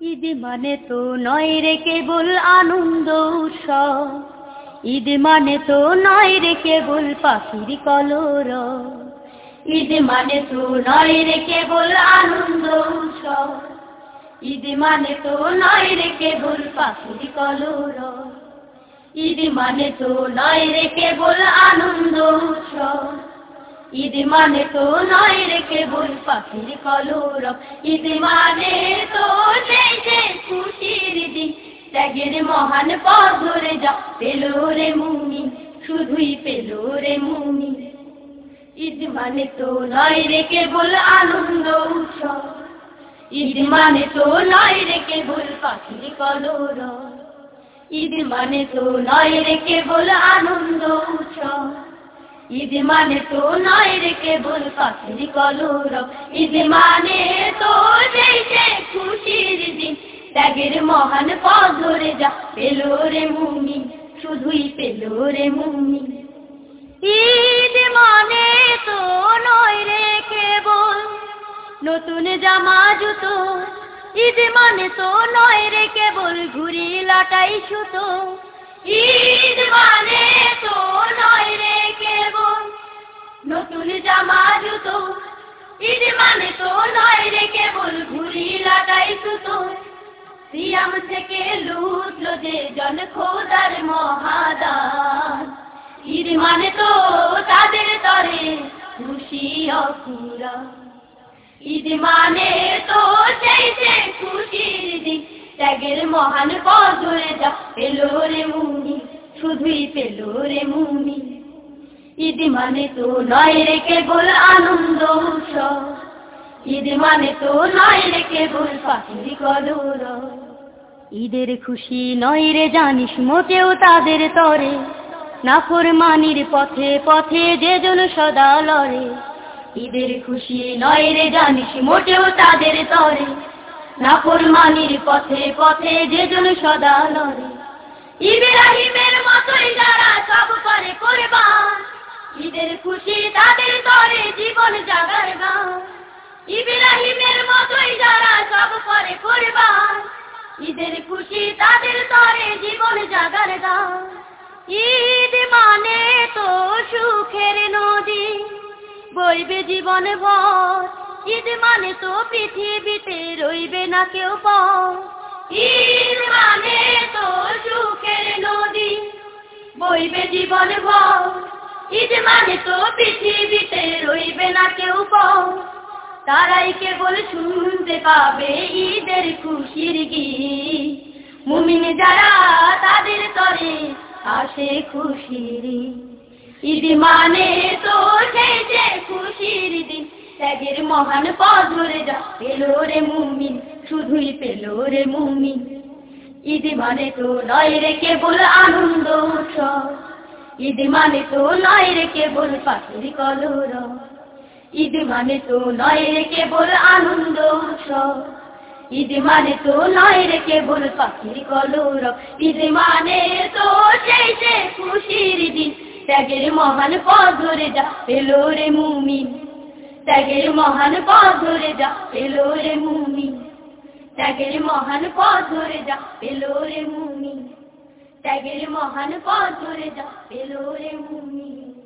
ঈদ মানে তো নয় রে কেবল আনন্দ উৎসব। ঈদ মানে তো নয় রে কেবল পাখির কলর। ঈদ মানে তো নয় রে কেবল আনন্দ উৎসব। ঈদ মানে তো নয় রে কেবল পাখির কলর। ঈদ মানে তো নয় রে কেবল আনন্দ উৎসব। ঈদ মানে তো নয় রে কেবল পাখির কলরব ঈদ মানে তো ত্যাগের মহান পথ ধরে যা পেল রে মুমি শুধুই পেল রে মুমি ঈদ মানে তো নয় রে কেবল আনন্দ উৎসব। ঈদ মানে তো নয় রে কেবল পাখির কলরব। ঈদ মানে তো নয় রে কেবল আনন্দ উৎসব। ঈদ মানে তো নয় রে কেবল পাখির কলরব। ঈদ মানে তো যে খুশির ত্যাগের মহান পথ ধরে যা পেল রে মুমি শুধুই পেল রে মুমি ঈদ মানে তো নয় রে কেবল, নতুন জামা জুতো। ঈদ মানে তো নয় রে কেবল, ঘুরি লাটাই সুতো। ঈদ মানে তো নয় রে কেবল, নতুন জামা জুতো। ঈদ মানে তো নয় রে কেবল, ঘুরি লাটাই সুতো। সিয়াম থেকে লুটলো যে জন খোদার মহাদান ঈদ মানে তো তাদের তরে খুশি অকুরা। ঈদ মানে তো সেই যে খুশির দিন, ত্যাগের মহান ধরে যা পেল রে মুনি, শুধুই পেল রে মুনি। ঈদ মানে তো নয় রে কেবল আনন্দ উৎসব। ঈদ মানে তো নয় রে কেবল পাখির কলর। ঈদের খুশি নয় রে জানিস মোটেও তাদের তরে। নাফর মানির পথে পথে যে জন সদা লড়ে। ঈদের খুশি নয় রে জানিস মোটেও তাদের তরে। নাফর মানির পথে পথে যে জন সদা লড়ে। ইব্রাহিমের মতোই যারা সব করে কোরবান। ঈদের খুশি তাদের তরে জীবন জাগার ইব্রাহিমের মতোই যারা সব করে কোরবান ঈদের খুশি তাদের তরে জীবন জাগার গান ঈদ মানে তো সুখের নদী, বইবে জীবন ভর ঈদ মানে তো পৃথিবীতে রইবে না কেউ পর ঈদ মানে তো সুখের নদী, বইবে জীবন ভর ঈদ মানে তো পৃথিবীতে রইবে না কেউ পর তারাই কেবল শুনতে পাবে ঈদের খুশির মুমিন যারা তাদের তরে আসে খুশির ঈদ মানে তো সেই যে খুশির দিন। ত্যাগের মহান পথ ধরে যা পেল রে মুমিন, শুধুই পেল রে মুমিন। ঈদ মানে তো নয় রে কেবল আনন্দ উৎসব। ঈদ মানে তো নয় রে কেবল পাখির কলর ঈদ মানে তো নয় রে কেবল আনন্দ উৎসব। ঈদ মানে তো নয় রে কেবল পাখির কলর ঈদ মানে তো খুশির দিন। ত্যাগের মহান পথ যা পেল রে মুমিন। ত্যাগের মহান পথ যা পেল রে মুমিন। ত্যাগের মহান পথ যা পেল রে মুমিন। ত্যাগের মহান পথ যা পেল রে মুমিন।